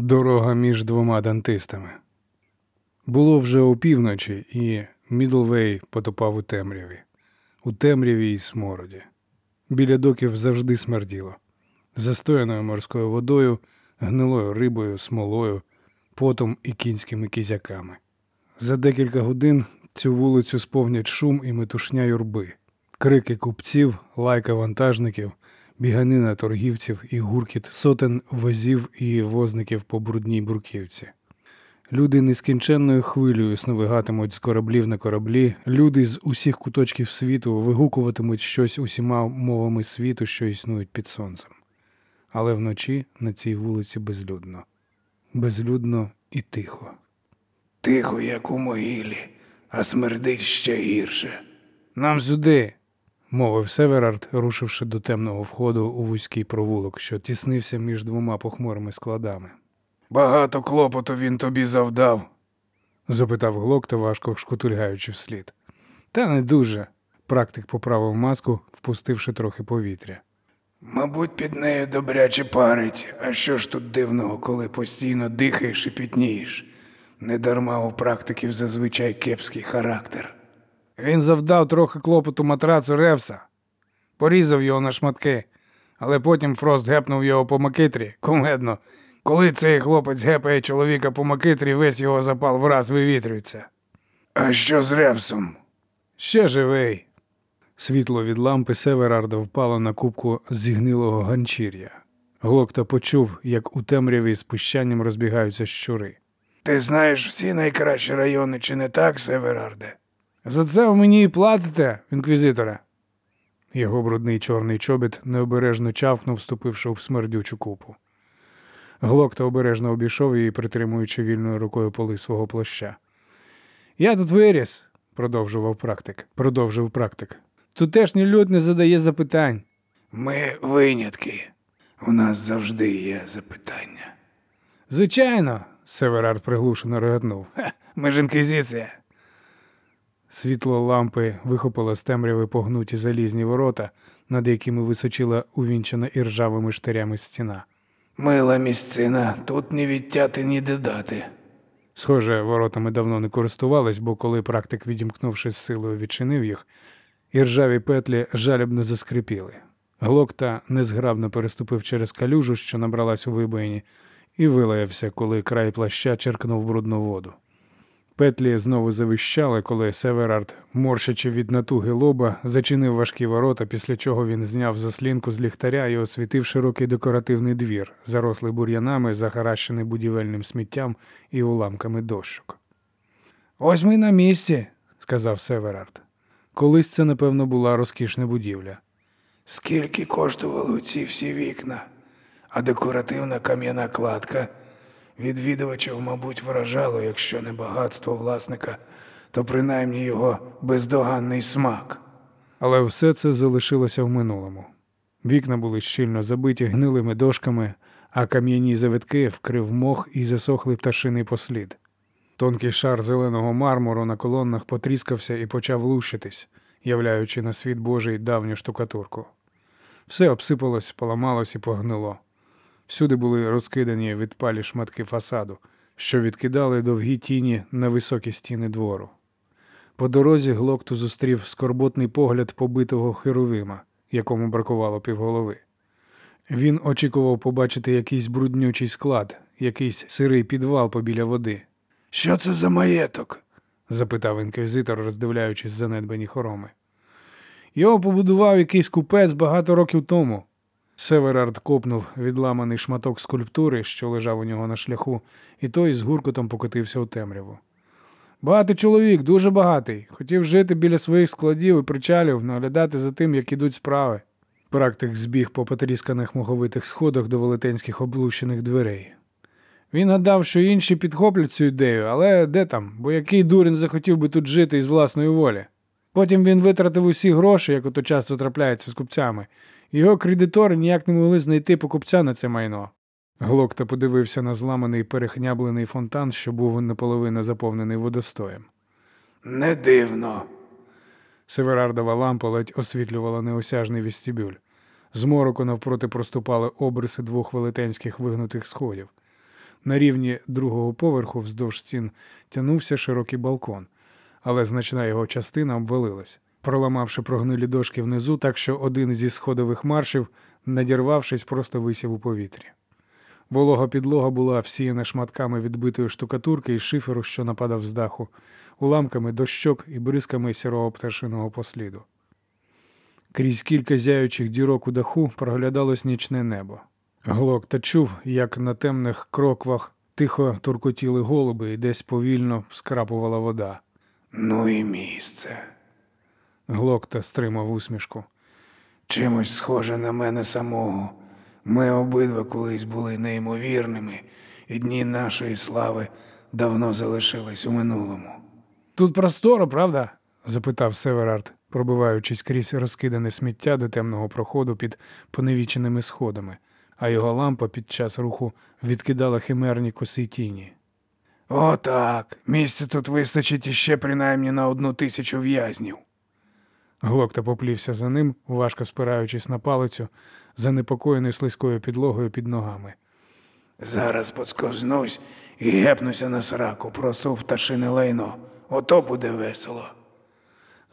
Дорога між двома дантистами. Було вже опівночі, і Мідлвей потопав у темряві, у темряві й смороді. Біля доків завжди смерділо. Застояною морською водою, гнилою рибою, смолою, потом і кінськими кізяками. За декілька годин цю вулицю сповнять шум і метушня юрби, крики купців, лайка вантажників, біганина торгівців і гуркіт сотень возів і возників по брудній бурківці. Люди нескінченною хвилею сновигатимуть з кораблів на кораблі, люди з усіх куточків світу вигукуватимуть щось усіма мовами світу, що існують під сонцем. Але вночі на цій вулиці безлюдно, безлюдно і тихо. Тихо, як у могилі, а смердить ще гірше. Нам сюди, мовив Северард, рушивши до темного входу у вузький провулок, що тіснився між двома похмурими складами. Багато клопоту він тобі завдав. запитав Глокта, важко шкутульгаючи вслід. Та не дуже. Практик поправив маску, впустивши трохи повітря. Мабуть, під нею добряче парить. А що ж тут дивного, коли постійно дихаєш і пітнієш? Недарма у практиків зазвичай кепський характер. Він завдав трохи клопоту матрацу Ревса, порізав його на шматки, але потім Фрост гепнув його по макитрі, кумедно. Коли цей хлопець гепає чоловіка по макитрі, весь його запал враз вивітрюється. А що з Ревсом? Ще живий. Світло від лампи Северарда впало на кубку зігнилого ганчір'я. Глокта почув, як у темряві з пущанням розбігаються щури. Ти знаєш всі найкращі райони, чи не так, Северарде? За це ви мені і платите, інквізиторе. Його брудний чорний чобіт необережно чавкнув, вступивши в смердючу купу. Глокта обережно обійшов її, притримуючи вільною рукою поли свого плаща. Я тут виріс, продовжував практик. Продовжив практик. Тутешній люд не задає запитань. Ми винятки. У нас завжди є запитання. Звичайно, Северард приглушено реготнув. Ми ж інквізиція. Світло лампи вихопило з темряви погнуті залізні ворота, над якими височила увінчена іржавими штирями стіна. Мила місцина, тут ні відтяти, ні додати. Схоже, воротами давно не користувались, бо коли практик, відімкнувши з силою, відчинив їх, іржаві петлі жалібно заскрипіли. Глокта незграбно переступив через калюжу, що набралась у вибоїні, і вилаявся, коли край плаща черкнув брудну воду. Петлі знову завищали, коли Северард, морщачи від натуги лоба, зачинив важкі ворота, після чого він зняв заслінку з ліхтаря і освітив широкий декоративний двір, зарослий бур'янами, захаращений будівельним сміттям і уламками дощок. Ось ми на місці, сказав Северард. Колись це, напевно, була розкішна будівля. Скільки коштували ці всі вікна, а декоративна кам'яна кладка відвідувачів, мабуть, вражало, якщо не багатство власника, то принаймні його бездоганний смак. Але все це залишилося в минулому. Вікна були щільно забиті гнилими дошками, а кам'яні завитки вкрив мох і засохлий пташиний послід. Тонкий шар зеленого мармуру на колоннах потріскався і почав лущитись, являючи на світ Божий давню штукатурку. Все обсипалось, поламалось і погнило. Всюди були розкидані відпалі шматки фасаду, що відкидали довгі тіні на високі стіни двору. По дорозі глокту зустрів скорботний погляд побитого херовима, якому бракувало півголови. Він очікував побачити якийсь бруднючий склад, якийсь сирий підвал побіля води. Що це за маєток? запитав інквізитор, роздивляючись занедбані хороми. Його побудував якийсь купець багато років тому. Северард копнув відламаний шматок скульптури, що лежав у нього на шляху, і той з гуркотом покотився у темряву. Багатий чоловік, дуже багатий. Хотів жити біля своїх складів і причалів, наглядати за тим, як ідуть справи. Практик збіг по потрісканих моховитих сходах до велетенських облущених дверей. Він гадав, що інші підхоплять цю ідею, але де там, бо який дурень захотів би тут жити із власної волі. Потім він витратив усі гроші, як ото часто трапляється з купцями. Його кредитори ніяк не могли знайти покупця на це майно. Глокта подивився на зламаний перехняблений фонтан, що був наполовину заповнений водостоєм. Не дивно. Северардова лампа ледь освітлювала неосяжний вестибюль. З мороку навпроти проступали обриси двох велетенських вигнутих сходів. На рівні другого поверху вздовж стін тянувся широкий балкон, але значна його частина обвалилась, проламавши прогнилі дошки внизу, так що один зі сходових маршів, надірвавшись, просто висів у повітрі. Волога підлога була всіяна шматками відбитої штукатурки і шиферу, що нападав з даху, уламками дощок і бризками сірого пташиного посліду. Крізь кілька зяючих дірок у даху проглядалось нічне небо. Глок та чув, як на темних кроквах тихо туркотіли голуби і десь повільно скрапувала вода. Ну і місце. Глокта стримав усмішку. Чимось схоже на мене самого. Ми обидва колись були неймовірними, і дні нашої слави давно залишились у минулому. Тут просторо, правда? запитав Северард, пробиваючись крізь розкидане сміття до темного проходу під поневіченими сходами, а його лампа під час руху відкидала химерні коси тіні. О, так. Місця тут вистачить іще принаймні на одну тисячу в'язнів. Глокта поплівся за ним, важко спираючись на палицю, занепокоєний слизькою підлогою під ногами. Зараз подсковзнусь і гепнуся на сраку, просто в пташине лайно. Ото буде весело.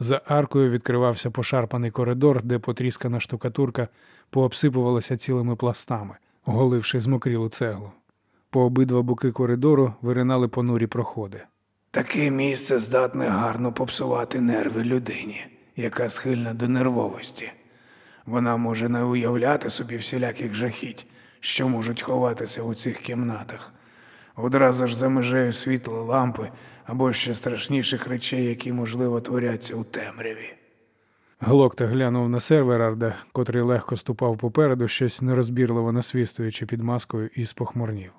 За аркою відкривався пошарпаний коридор, де потріскана штукатурка пообсипувалася цілими пластами, оголивши змокрілу цеглу. По обидва боки коридору виринали понурі проходи. Таке місце здатне гарно попсувати нерви людині, яка схильна до нервовості. Вона може не уявляти собі всіляких жахіть, що можуть ховатися у цих кімнатах. Одразу ж за межею світла лампи або ще страшніших речей, які, можливо, творяться у темряві. Глокта глянув на серверарда, котрий легко ступав попереду, щось нерозбірливо насвістуючи під маскою, і спохмурнів.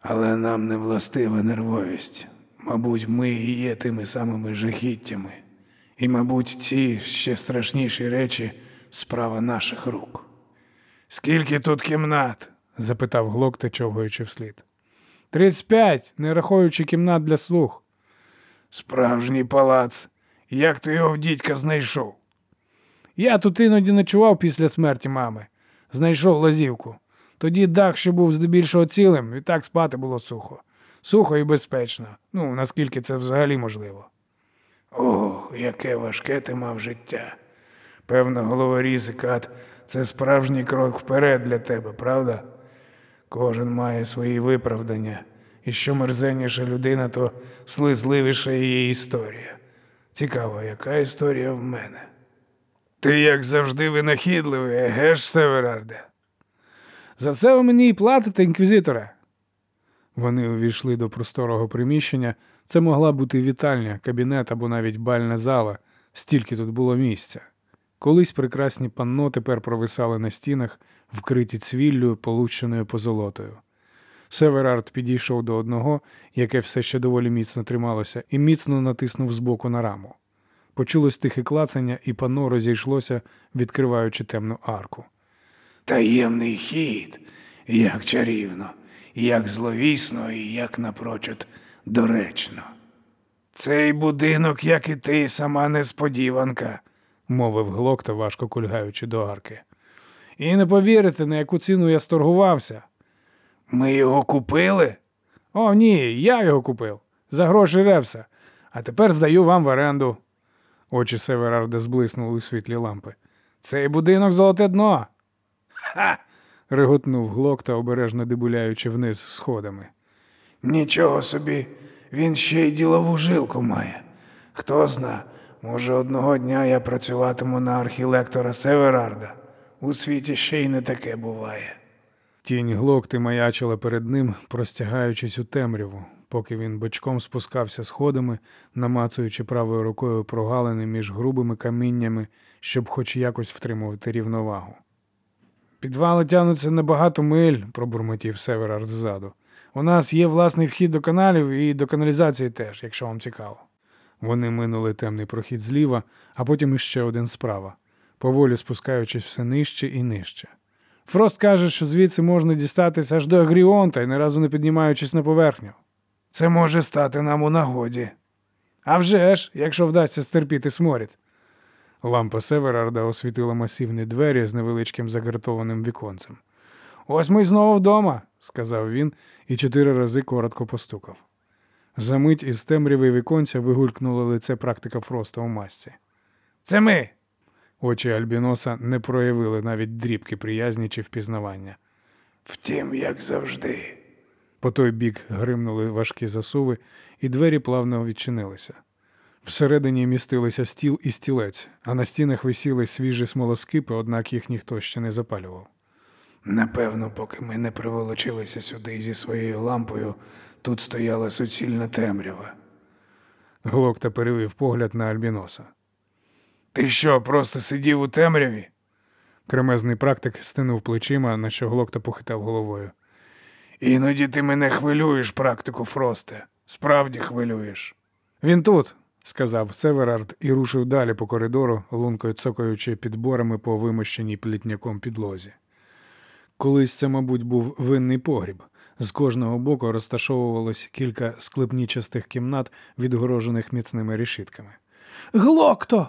Але нам не властива нервовість. Мабуть, ми і є тими самими жахіттями. І, мабуть, ці ще страшніші речі справа наших рук. Скільки тут кімнат? запитав Глокта, човгаючи вслід. Тридцять п'ять, не рахуючи кімнат для слуг. Справжній палац. Як ти його в дідька знайшов? Я тут іноді ночував після смерті мами. Знайшов лазівку. Тоді дах ще був здебільшого цілим, і так спати було сухо. Сухо і безпечно. Ну, наскільки це взагалі можливо. Ох, яке важке ти мав життя. Певно, головоріз і кат це справжній крок вперед для тебе, правда? Кожен має свої виправдання, і що мерзенніша людина, то слизливіша її історія. Цікаво, яка історія в мене? Ти, як завжди, винахідливий, еге Северарде? За це ви мені і платите, інквізиторе. Вони увійшли до просторого приміщення. Це могла бути вітальня, кабінет або навіть бальна зала, стільки тут було місця. Колись прекрасні панно тепер провисали на стінах, вкриті цвіллю, полученою позолотою. Северард підійшов до одного, яке все ще доволі міцно трималося, і міцно натиснув збоку на раму. Почулось тихе клацання, і панно розійшлося, відкриваючи темну арку. Таємний хід, як чарівно, як зловісно і як напрочуд доречно. Цей будинок, як і ти, сама несподіванка, мовив глокта, важко кульгаючи до арки. І не повірите, на яку ціну я сторгувався. Ми його купили? О, ні, я його купив. За гроші Ревса. А тепер здаю вам в оренду. Очі Северарда зблиснули у світлі лампи. Цей будинок золоте дно. Ха! реготнув глокта, обережно дебуляючи вниз сходами. Нічого собі, він ще й ділову жилку має. Хто зна, може, одного дня я працюватиму на архілектора Северарда. У світі ще й не таке буває. Тінь глокти маячила перед ним, простягаючись у темряву, поки він бочком спускався сходами, намацуючи правою рукою прогалини між грубими каміннями, щоб хоч якось втримувати рівновагу. Підвали тягнуться на багато миль, пробурмотів Северард ззаду. У нас є власний вхід до каналів і до каналізації теж, якщо вам цікаво. Вони минули темний прохід зліва, а потім іще один справа, поволі спускаючись все нижче і нижче. Фрост каже, що звідси можна дістатися аж до Агріонта і не разу не піднімаючись на поверхню. Це може стати нам у нагоді. А вже ж, якщо вдасться стерпіти сморід. Лампа Северарда освітила масивні двері з невеличким загартованим віконцем. Ось ми знову вдома, сказав він і чотири рази коротко постукав. Замить із темряви віконця вигулькнуло лице практика Фроста у масці. Це ми. Очі Альбіноса не проявили навіть дрібки приязні чи впізнавання. Втім, як завжди. По той бік гримнули важкі засуви, і двері плавно відчинилися. Всередині містилися стіл і стілець, а на стінах висіли свіжі смолоскипи, однак їх ніхто ще не запалював. Напевно, поки ми не приволочилися сюди зі своєю лампою, тут стояла суцільна темрява. Глокта перевів погляд на Альбіноса. Ти що, просто сидів у темряві? Кремезний практик стинув плечима, на що Глокта похитав головою. Іноді ти мене хвилюєш, практику Фросте. Справді хвилюєш. Він тут, сказав Северард і рушив далі по коридору, лункою цокаючи підборами по вимощеній плітняком підлозі. Колись це, мабуть, був винний погріб. З кожного боку розташовувалось кілька склепнічастих кімнат, відгорожених міцними решітками. Глокто.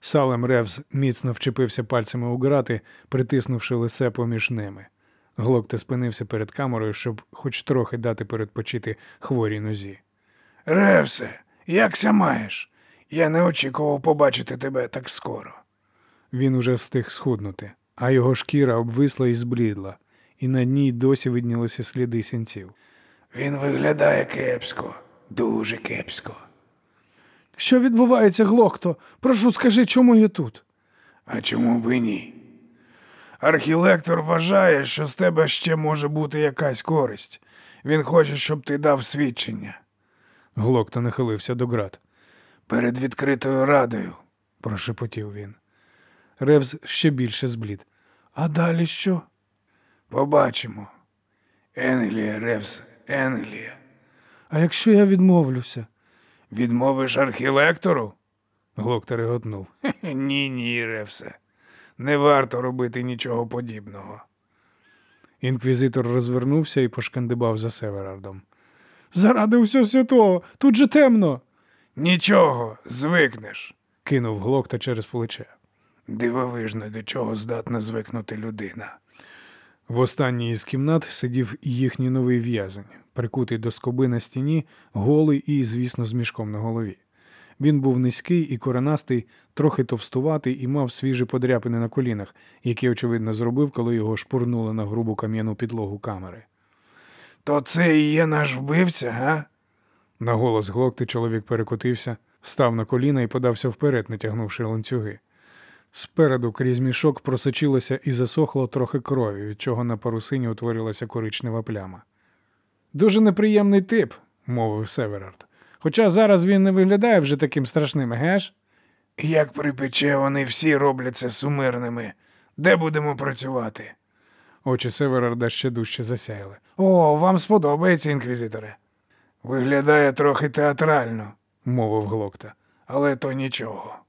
Салем Ревс міцно вчепився пальцями у грати, притиснувши лице поміж ними. Глокта спинився перед камерою, щоб хоч трохи дати передпочити хворій нозі. Ревсе, якся маєш? Я не очікував побачити тебе так скоро. Він уже встиг схуднути, а його шкіра обвисла і зблідла, і на ній досі виднілися сліди сінців. Він виглядає кепсько, дуже кепсько. Що відбувається, Глокто? Прошу, скажи, чому я тут? А чому б і ні? Архілектор вважає, що з тебе ще може бути якась користь. Він хоче, щоб ти дав свідчення Глокто нахилився до град. перед відкритою радою. прошепотів він. Ревз ще більше зблід. А далі що? Побачимо. Енгелія, Ревс, Енгелія. А якщо я відмовлюся? Відмовиш архілектору? Глокта реготнув. Ні, ні, Ревсе. Не варто робити нічого подібного. Інквізитор розвернувся і пошкандибав за Северардом. Заради усього святого, тут же темно. Нічого, звикнеш. кинув Глокта через плече. Дивовижно, до чого здатна звикнути людина. В останній із кімнат сидів їхній новий в'язень, прикутий до скоби на стіні, голий і, звісно, з мішком на голові. Він був низький і коренастий, трохи товстуватий і мав свіжі подряпини на колінах, які, очевидно, зробив, коли його шпурнули на грубу кам'яну підлогу камери. То це і є наш вбивця, га? На голос глокти чоловік перекотився, став на коліна і подався вперед, натягнувши ланцюги. Спереду крізь мішок просочилося і засохло трохи крові, від чого на парусині утворилася коричнева пляма. Дуже неприємний тип, мовив Северард. Хоча зараз він не виглядає вже таким страшним, геш? Як припече, вони всі робляться сумирними. Де будемо працювати? Очі Северарда ще дужче засяяли. О, вам сподобається, інквізиторе. Виглядає трохи театрально, мовив глокта. але то нічого.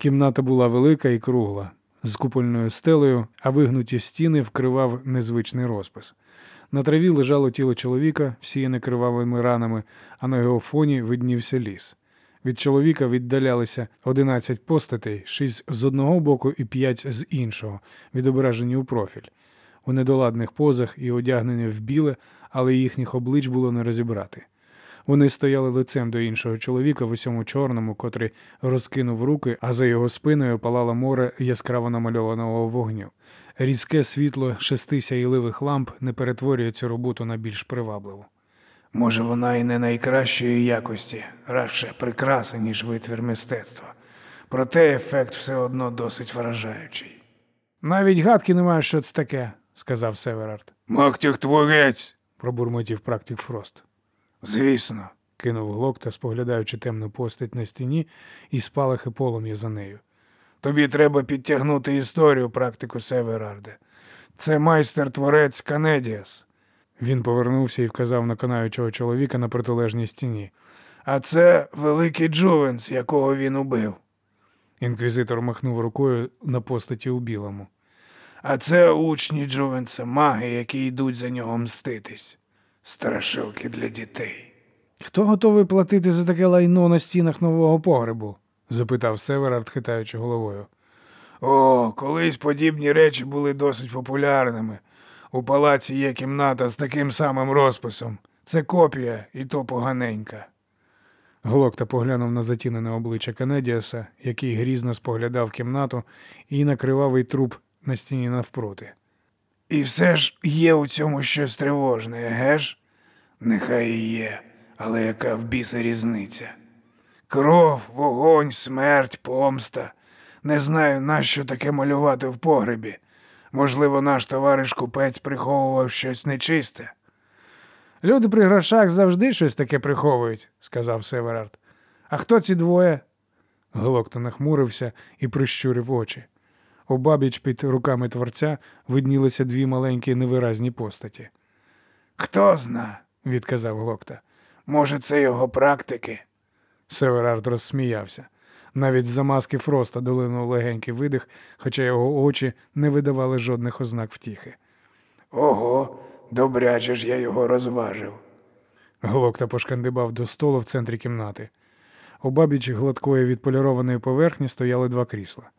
Кімната була велика і кругла, з купольною стелею, а вигнуті стіни вкривав незвичний розпис. На траві лежало тіло чоловіка, всіяне кривавими ранами, а на його фоні виднівся ліс. Від чоловіка віддалялися одинадцять постатей, шість з одного боку і п'ять з іншого, відображені у профіль. У недоладних позах і одягнені в біле, але їхніх облич було не розібрати. Вони стояли лицем до іншого чоловіка в усьому чорному, котрий розкинув руки, а за його спиною палало море яскраво намальованого вогню. Різке світло шести сяйливих ламп не перетворює цю роботу на більш привабливу. Може, вона і не найкращої якості, радше прикраса, ніж витвір мистецтва. Проте ефект все одно досить вражаючий. Навіть гадки немає, що це таке, сказав Северард. Махтях творець. пробурмотів практик Фрост. Звісно, кинув глокта, споглядаючи темну постать на стіні і спалахи полум'я за нею. тобі треба підтягнути історію практику Северарде. Це майстер-творець Канедіас. Він повернувся і вказав на конаючого чоловіка на протилежній стіні. А це великий Джувенс, якого він убив. Інквізитор махнув рукою на постаті у білому. А це учні Джувенса, маги, які йдуть за нього мститись. Страшилки для дітей. Хто готовий платити за таке лайно на стінах нового погребу? запитав Северард, хитаючи головою. О, колись подібні речі були досить популярними, У палаці є кімната з таким самим розписом. Це копія, і то поганенька. Глокта поглянув на затінене обличчя Кенедіаса, який грізно споглядав кімнату і на кривавий труп на стіні навпроти. І все ж є у цьому щось тривожне, еге ж? Нехай і є, але яка в біса різниця? Кров, вогонь, смерть, помста. Не знаю, нащо таке малювати в погребі. Можливо, наш товариш купець приховував щось нечисте. Люди при грошах завжди щось таке приховують, сказав Северард. А хто ці двоє? Глокта нахмурився і прищурив очі. Обабіч під руками творця виднілися дві маленькі невиразні постаті. Хто зна, відказав Глокта. може, це його практики. Северард розсміявся. Навіть з-за маски Фроста долинув легенький видих, хоча його очі не видавали жодних ознак втіхи. Ого, добряче ж я його розважив. Глокта пошкандибав до столу в центрі кімнати. Обабіч гладкої відполірованої поверхні стояли два крісла.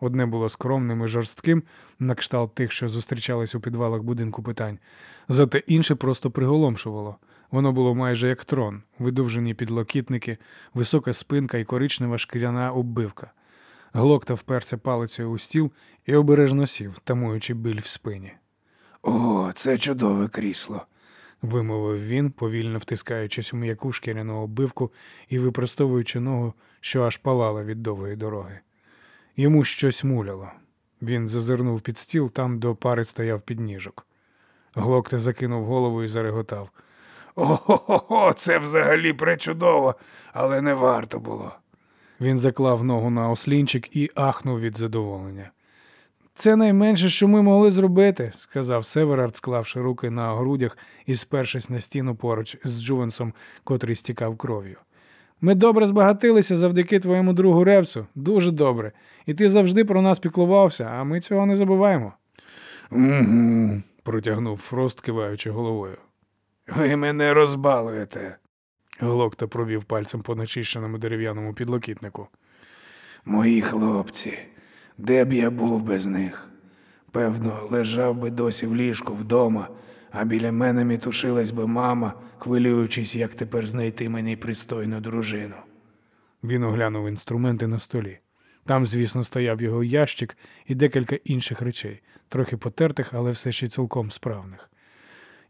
Одне було скромним і жорстким, на кшталт тих, що зустрічались у підвалах будинку питань, зате інше просто приголомшувало. Воно було майже як трон, видовжені підлокітники, висока спинка і коричнева шкіряна оббивка. Глокта вперся палицею у стіл і обережно сів, тамуючи біль в спині. О, це чудове крісло. вимовив він, повільно втискаючись у м'яку шкіряну оббивку і випростовуючи ногу, що аж палала від довгої дороги. Йому щось муляло. Він зазирнув під стіл, там до пари стояв підніжок. Глокте закинув голову і зареготав. Ого, це взагалі пречудово, але не варто було. Він заклав ногу на ослінчик і ахнув від задоволення. Це найменше, що ми могли зробити, сказав Северард, склавши руки на грудях і спершись на стіну поруч з Джувенсом, котрий стікав кров'ю. Ми добре збагатилися завдяки твоєму другу Ревсу, дуже добре. І ти завжди про нас піклувався, а ми цього не забуваємо. Угу. протягнув Фрост, киваючи головою. Ви мене розбалуєте. Глокта провів пальцем по начищеному дерев'яному підлокітнику. Мої хлопці, де б я був без них? Певно, лежав би досі в ліжку вдома, а біля мене мітушилась би мама, хвилюючись, як тепер знайти мені пристойну дружину. Він оглянув інструменти на столі. Там, звісно, стояв його ящик і декілька інших речей, трохи потертих, але все ще цілком справних.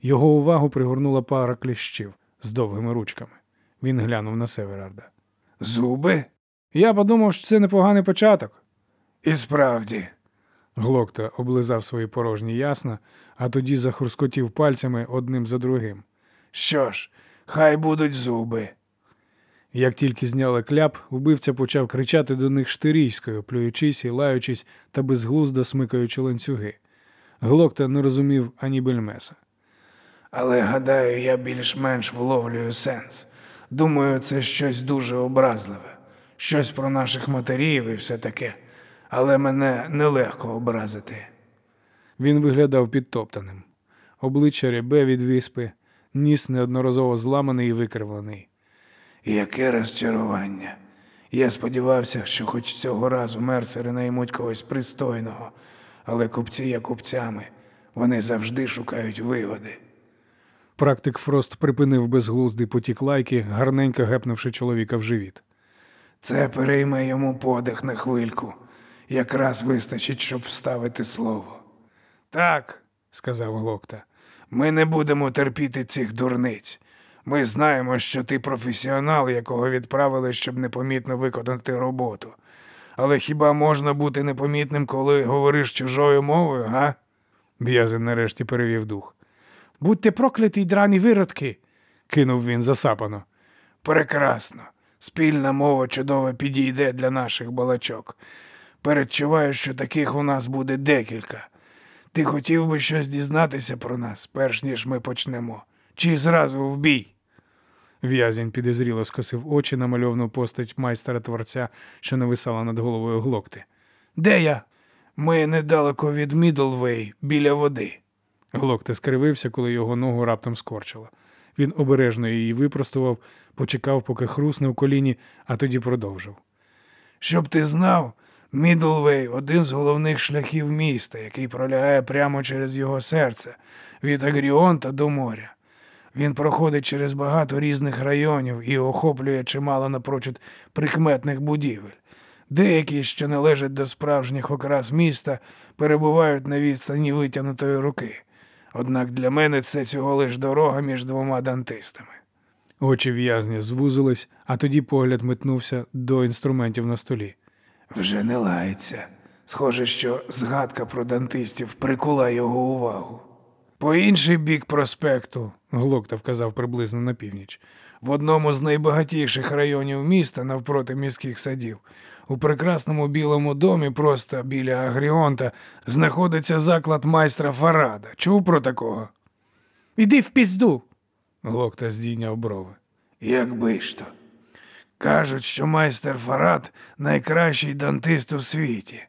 Його увагу пригорнула пара кліщів з довгими ручками. Він глянув на Северарда. Зуби? Я подумав, що це непоганий початок. І справді, Глокта облизав свої порожні ясна, а тоді захрускотів пальцями одним за другим. що ж, хай будуть зуби. Як тільки зняли кляп, вбивця почав кричати до них штирійською, плюючись і лаючись та безглуздо смикаючи ланцюги. Глокта не розумів ані бельмеса. Але гадаю, я більш-менш вловлюю сенс. Думаю, це щось дуже образливе, щось про наших матерів і все таке, але мене нелегко образити. Він виглядав підтоптаним. Обличчя рябе від виспи, ніс неодноразово зламаний і викривлений. Яке розчарування. Я сподівався, що хоч цього разу мерсери наймуть когось пристойного, але купці є купцями, вони завжди шукають вигоди. Практик Фрост припинив безглуздий потік лайки, гарненько гепнувши чоловіка в живіт. Це перейме йому подих на хвильку. Якраз вистачить, щоб вставити слово. Так, сказав Глокта, ми не будемо терпіти цих дурниць. Ми знаємо, що ти професіонал, якого відправили, щоб непомітно виконати роботу. Але хіба можна бути непомітним, коли говориш чужою мовою, га? В'язень нарешті перевів дух. Будьте прокляті, драні виродки, кинув він засапано. Прекрасно. Спільна мова чудово підійде для наших балачок. Передчуваю, що таких у нас буде декілька. Ти хотів би щось дізнатися про нас, перш ніж ми почнемо, чи зразу в бій? В'язень підозріло скосив очі на мальовну постать майстера творця, що нависала над головою глокти. Де я? Ми недалеко від Мідлвей, біля води. Глокта скривився, коли його ногу раптом скорчило. Він обережно її випростував, почекав, поки хрусне в коліні, а тоді продовжив. Щоб ти знав, Мідлвей один з головних шляхів міста, який пролягає прямо через його серце, від Агріонта до моря. Він проходить через багато різних районів і охоплює чимало напрочуд прикметних будівель. Деякі, що належать до справжніх окрас міста, перебувають на відстані витягнутої руки. Однак для мене це всього лиш дорога між двома дантистами. Очі в'язня звузились, а тоді погляд метнувся до інструментів на столі. Вже не лається. Схоже, що згадка про дантистів прикула його увагу. По інший бік проспекту, Глокта вказав приблизно на північ. в одному з найбагатіших районів міста навпроти міських садів, у прекрасному білому домі, просто біля Агріонта, знаходиться заклад майстра Фарада. Чув про такого? Іди в пізду. Глокта здійняв брови. Якби ж то. Кажуть, що майстер Фарад найкращий дантист у світі.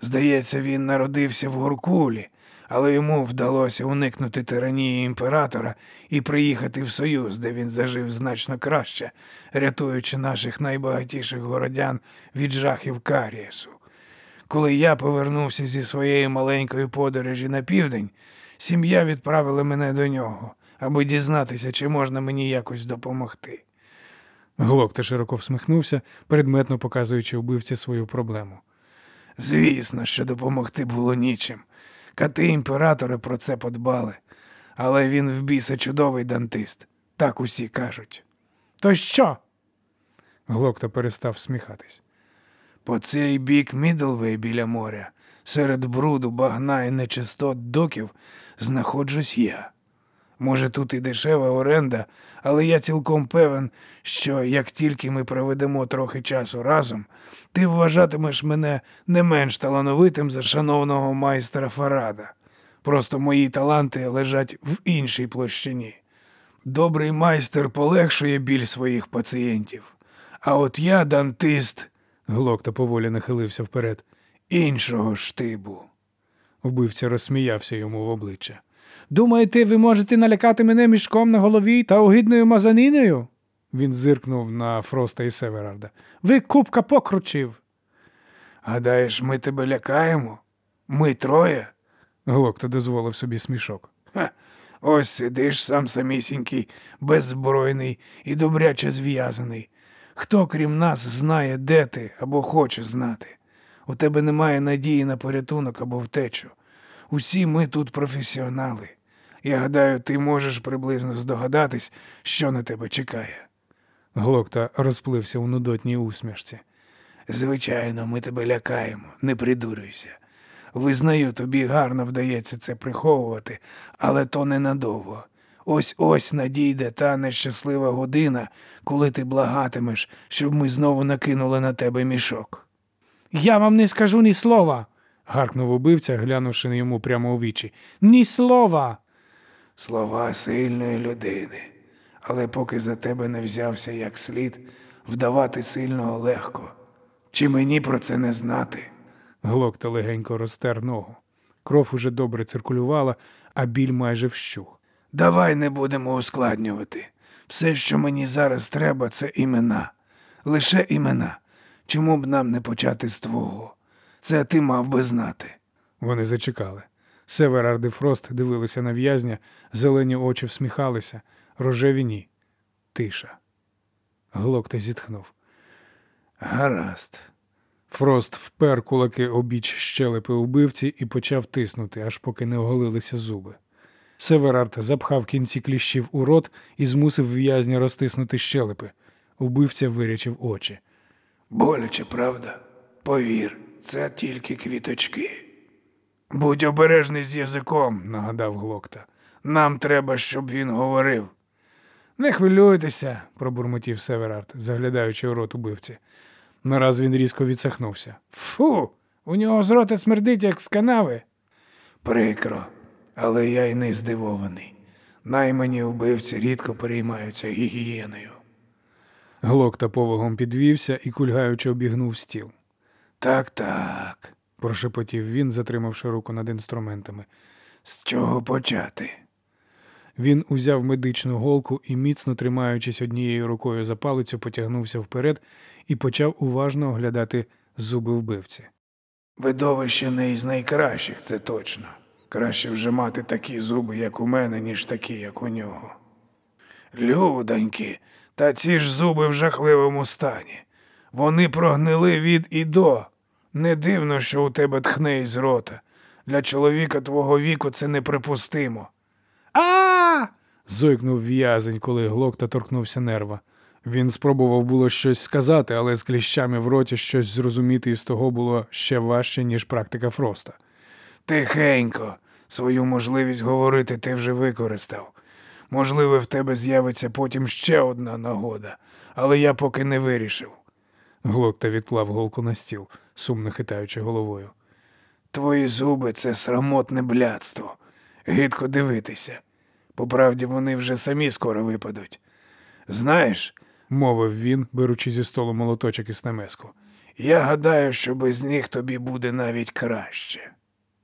Здається, він народився в Гуркулі, але йому вдалося уникнути тиранії імператора і приїхати в Союз, де він зажив значно краще, рятуючи наших найбагатіших городян від жахів Карієсу. Коли я повернувся зі своєї маленької подорожі на південь, сім'я відправила мене до нього, аби дізнатися, чи можна мені якось допомогти. Глокта широко всміхнувся, предметно показуючи вбивці свою проблему. Звісно, що допомогти було нічим. Кати імператора про це подбали. Але він в біса чудовий дантист. Так усі кажуть. То що? Глокта перестав сміхатись. По цей бік Мідлвей біля моря, серед бруду, багна і нечистот доків, знаходжусь я. Може, тут і дешева оренда, але я цілком певен, що як тільки ми проведемо трохи часу разом, ти вважатимеш мене не менш талановитим за шановного майстра Фарада. Просто мої таланти лежать в іншій площині. Добрий майстер полегшує біль своїх пацієнтів. А от я, дантист, Глокта поволі нахилився вперед. іншого штибу. Вбивця розсміявся йому в обличчя. Думаєте, ви можете налякати мене мішком на голові та огидною мазаниною? Він зиркнув на Фроста і Северарда. Ви купка покручів. Гадаєш, ми тебе лякаємо? Ми троє? Глокта дозволив собі смішок. Ха, ось сидиш сам самісінький, беззбройний і добряче зв'язаний. Хто, крім нас, знає, де ти або хоче знати? У тебе немає надії на порятунок або втечу. Усі ми тут професіонали. Я гадаю, ти можеш приблизно здогадатись, що на тебе чекає. Глокта розплився у нудотній усмішці. Звичайно, ми тебе лякаємо, не придурюйся. Визнаю, тобі гарно вдається це приховувати, але то ненадовго. Ось ось надійде та нещаслива година, коли ти благатимеш, щоб ми знову накинули на тебе мішок. Я вам не скажу ні слова. гаркнув убивця, глянувши на йому прямо у вічі. Ні слова. Слова сильної людини. Але поки за тебе не взявся як слід, вдавати сильного легко. Чи мені про це не знати? Глокта легенько розтер ногу. Кров уже добре циркулювала, а біль майже вщух. Давай не будемо ускладнювати. Все, що мені зараз треба, це імена. Лише імена. Чому б нам не почати з твого? Це ти мав би знати. Вони зачекали. Северард і Фрост дивилися на в'язня, зелені очі всміхалися, рожеві ні. Тиша. Глокта зітхнув. Гаразд. Фрост впер кулаки обіч щелепи убивці і почав тиснути, аж поки не оголилися зуби. Северард запхав кінці кліщів у рот і змусив в'язня розтиснути щелепи. Убивця вирячив очі. Боляче, правда? Повір, це тільки квіточки. Будь обережний з язиком, нагадав Глокта. Нам треба, щоб він говорив. Не хвилюйтеся, пробурмотів Северард, заглядаючи у рот убивці. Нараз він різко відсахнувся. Фу, у нього з рота смердить, як з канави. Прикро, але я й не здивований. Наймані вбивці рідко переймаються гігієною. Глокта повагом підвівся і кульгаючи обігнув стіл. Так, так. Прошепотів він, затримавши руку над інструментами. З чого почати? Він узяв медичну голку і, міцно тримаючись однією рукою за палицю, потягнувся вперед і почав уважно оглядати зуби вбивці. Видовище не із найкращих, це точно. Краще вже мати такі зуби, як у мене, ніж такі, як у нього. Людоньки, та ці ж зуби в жахливому стані. Вони прогнили від і до. Не дивно, що у тебе тхне із рота. Для чоловіка твого віку це неприпустимо. А! Зойкнув в'язень, коли глокта торкнувся нерва. Він спробував було щось сказати, але з кліщами в роті щось зрозуміти із того було ще важче, ніж практика Фроста. Тихенько, свою можливість говорити ти вже використав. Можливо, в тебе з'явиться потім ще одна нагода, але я поки не вирішив. Глокта відклав голку на стіл, сумно хитаючи головою. Твої зуби це срамотне блядство. Гидко дивитися. Поправді вони вже самі скоро випадуть. Знаєш, Мовив він, беручи зі столу молоточок із намеску. я гадаю, що без них тобі буде навіть краще.